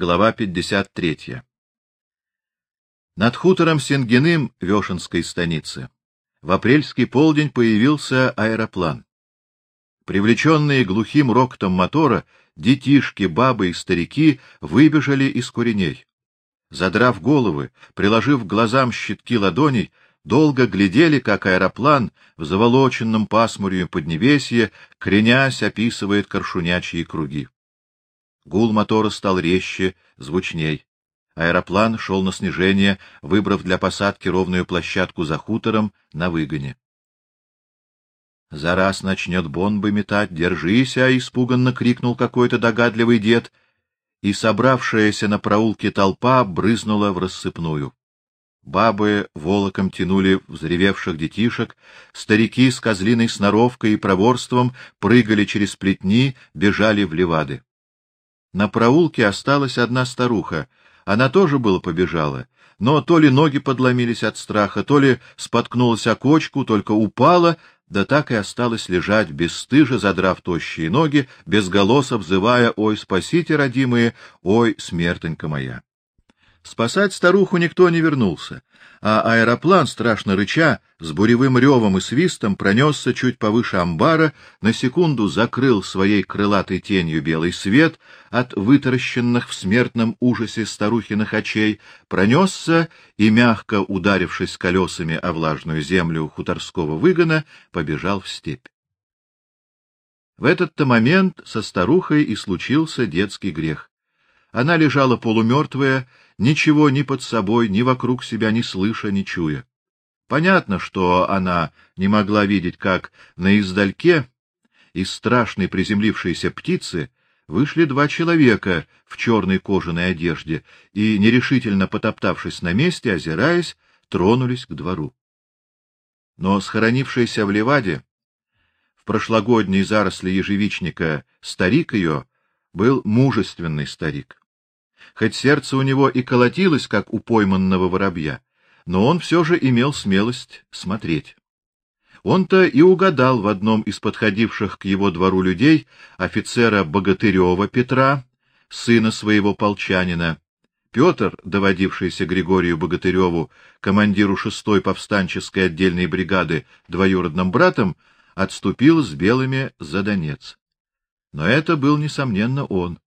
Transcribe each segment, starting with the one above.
Глава 53. Над хутором Сенгиным Вешенской станицы в апрельский полдень появился аэроплан. Привлеченные глухим рокотом мотора, детишки, бабы и старики выбежали из куреней. Задрав головы, приложив к глазам щитки ладоней, долго глядели, как аэроплан в заволоченном пасмурью поднебесье, кренясь, описывает коршунячьи круги. Гул мотора стал резче, звучней. Аэроплан шел на снижение, выбрав для посадки ровную площадку за хутором на выгоне. За раз начнет бомбы метать, держись, а испуганно крикнул какой-то догадливый дед, и собравшаяся на проулке толпа брызнула в рассыпную. Бабы волоком тянули взревевших детишек, старики с козлиной сноровкой и проворством прыгали через плетни, бежали в левады. На проулке осталась одна старуха. Она тоже было побежала, но то ли ноги подломились от страха, то ли споткнулась о кочку, только упала, да так и осталась лежать бесстыже, задрав тощие ноги, без голоса взывая: "Ой, спасите, родимые, ой, смертенька моя". Спасать старуху никто не вернулся, а аэроплан, страшно рыча, с буревым ревом и свистом пронесся чуть повыше амбара, на секунду закрыл своей крылатой тенью белый свет от вытаращенных в смертном ужасе старухиных очей, пронесся и, мягко ударившись колесами о влажную землю хуторского выгона, побежал в степь. В этот-то момент со старухой и случился детский грех. Она лежала полумертвая, ничего ни под собой, ни вокруг себя не слыша, не чуя. Понятно, что она не могла видеть, как на издальке из страшной приземлившейся птицы вышли два человека в черной кожаной одежде и, нерешительно потоптавшись на месте, озираясь, тронулись к двору. Но схоронившийся в леваде, в прошлогодней заросли ежевичника старик ее был мужественный старик. Хоть сердце у него и колотилось, как у пойманного воробья, но он все же имел смелость смотреть. Он-то и угадал в одном из подходивших к его двору людей офицера Богатырева Петра, сына своего полчанина. Петр, доводившийся Григорию Богатыреву, командиру шестой повстанческой отдельной бригады, двоюродным братом, отступил с белыми за Донец. Но это был несомненно он.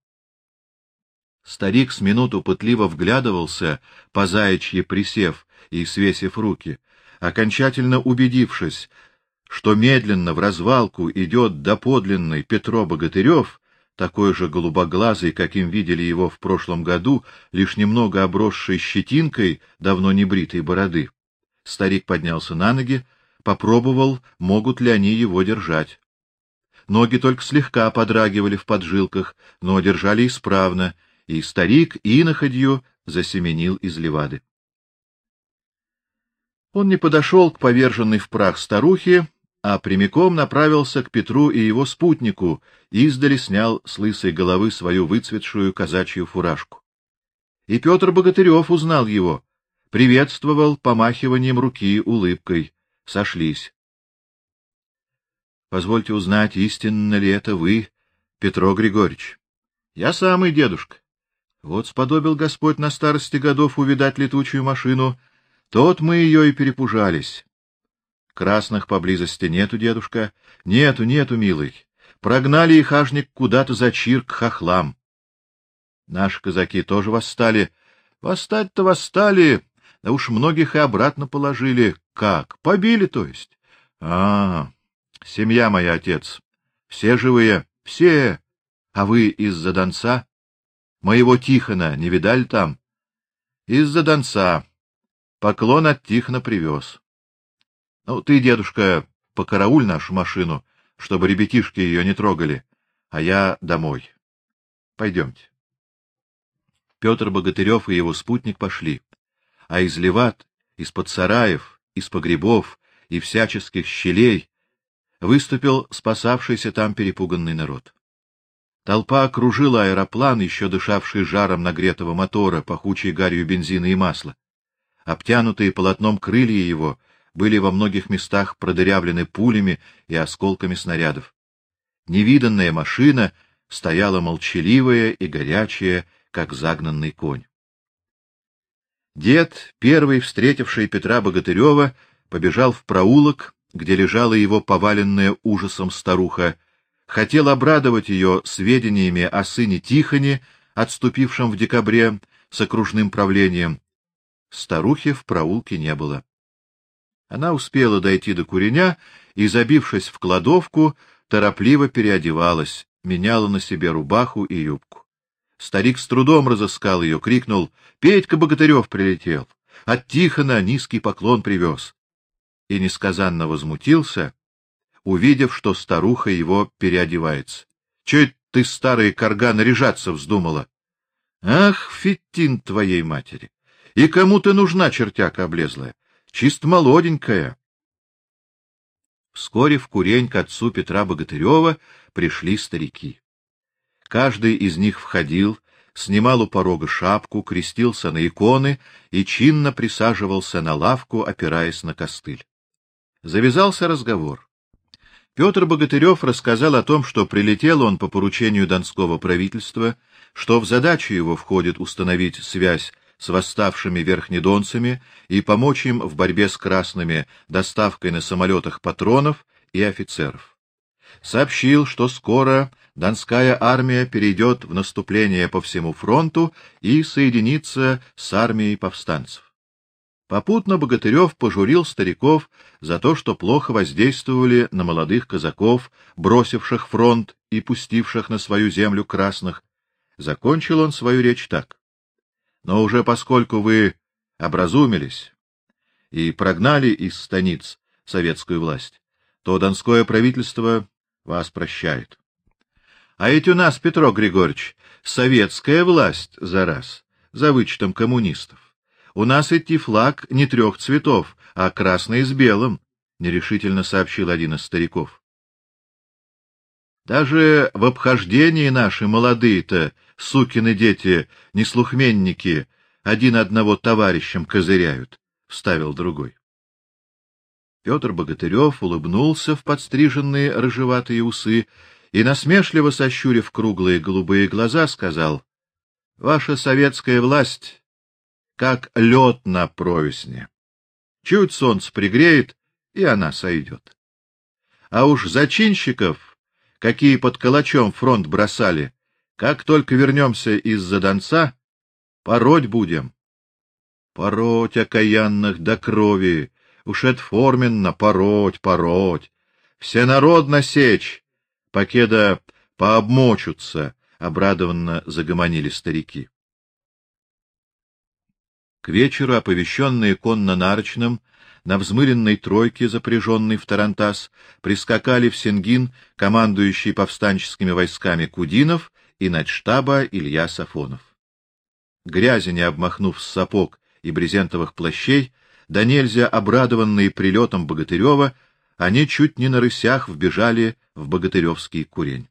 Старик с минуту пытливо вглядывался, по заячьи присев и свесив руки, окончательно убедившись, что медленно в развалку идет доподлинный Петро Богатырев, такой же голубоглазый, каким видели его в прошлом году, лишь немного обросший щетинкой давно не бритой бороды. Старик поднялся на ноги, попробовал, могут ли они его держать. Ноги только слегка подрагивали в поджилках, но держали исправно, и старик иноходью засеменил из левады. Он не подошел к поверженной в прах старухе, а прямиком направился к Петру и его спутнику, и издали снял с лысой головы свою выцветшую казачью фуражку. И Петр Богатырев узнал его, приветствовал помахиванием руки, улыбкой. Сошлись. Позвольте узнать, истинно ли это вы, Петро Григорьевич? Я самый дедушка. Вот сподобил Господь на старости годов увидать летучую машину, тот мы ее и перепужались. Красных поблизости нету, дедушка. Нету, нету, милый. Прогнали их ажник куда-то за чир к хохлам. Наши казаки тоже восстали. Восстать-то восстали, да уж многих и обратно положили. Как? Побили, то есть? А, -а, -а. семья моя, отец. Все живые, все. А вы из-за Донца? Моего Тихона не видали там? Из-за Донца. Поклон от Тихона привез. Ну, ты, дедушка, покарауль нашу машину, чтобы ребятишки ее не трогали, а я домой. Пойдемте. Петр Богатырев и его спутник пошли, а из леват, из-под сараев, из погребов и всяческих щелей выступил спасавшийся там перепуганный народ. Толпа окружила аэроплан, еще дышавший жаром нагретого мотора, пахучей гарью бензина и масла. Обтянутые полотном крылья его были во многих местах продырявлены пулями и осколками снарядов. Невиданная машина стояла молчаливая и горячая, как загнанный конь. Дед, первый встретивший Петра Богатырева, побежал в проулок, где лежала его поваленная ужасом старуха, хотел обрадовать ее сведениями о сыне Тихоне, отступившем в декабре с окружным правлением. Старухи в проулке не было. Она успела дойти до куреня и, забившись в кладовку, торопливо переодевалась, меняла на себе рубаху и юбку. Старик с трудом разыскал ее, крикнул: "Петька Богатырев прилетел, от Тихона низкий поклон привез!» И несказанно возмутился, увидев, что старуха его переодевается. "Че ты, старая корга, наряжаться вздумала? Ах, фитин твоей матери! И кому ты нужна, чертяка облезлая? Чист молоденькая!" Вскоре в курень к отцу Петра Богатырева пришли старики. Каждый из них входил, снимал у порога шапку, крестился на иконы и чинно присаживался на лавку, опираясь на костыль. Завязался разговор. Петр Богатырев рассказал о том, что прилетел он по поручению Донского правительства, что в задачу его входит установить связь с восставшими верхнедонцами и помочь им в борьбе с красными доставкой на самолетах патронов и офицеров. Сообщил, что скоро Донская армия перейдет в наступление по всему фронту и соединится с армией повстанцев. Попутно Богатырев пожурил стариков за то, что плохо воздействовали на молодых казаков, бросивших фронт и пустивших на свою землю красных. Закончил он свою речь так: но уже поскольку вы образумились и прогнали из станиц советскую власть, то донское правительство вас прощает. А ведь у нас, Петро Григорьевич, советская власть за раз, за вычетом коммунистов. У нас идти флаг не трех цветов, а красный с белым, нерешительно сообщил один из стариков. Даже в обхождении наши молодые-то сукины дети, неслухменники, один одного товарищем козыряют, вставил другой. Петр Богатырев улыбнулся в подстриженные рыжеватые усы и насмешливо сощурив круглые голубые глаза, сказал: "Ваша советская власть как лед на провесне. Чуть солнце пригреет, и она сойдет. А уж зачинщиков, какие под калачом фронт бросали, как только вернемся из-за Донца, пороть будем. Пороть окаянных до крови, уж это форменно пороть, пороть. Все народ насечь, покеда пообмочутся, обрадованно загомонили старики. К вечеру оповещенные конно-нарочным на взмыленной тройке, запряженной в тарантас, прискакали в Сенгин командующий повстанческими войсками Кудинов и начштаба Илья Сафонов. Грязи не обмахнув с сапог и брезентовых плащей, да нельзя обрадованные прилетом Богатырева, они чуть не на рысях вбежали в Богатыревский курень.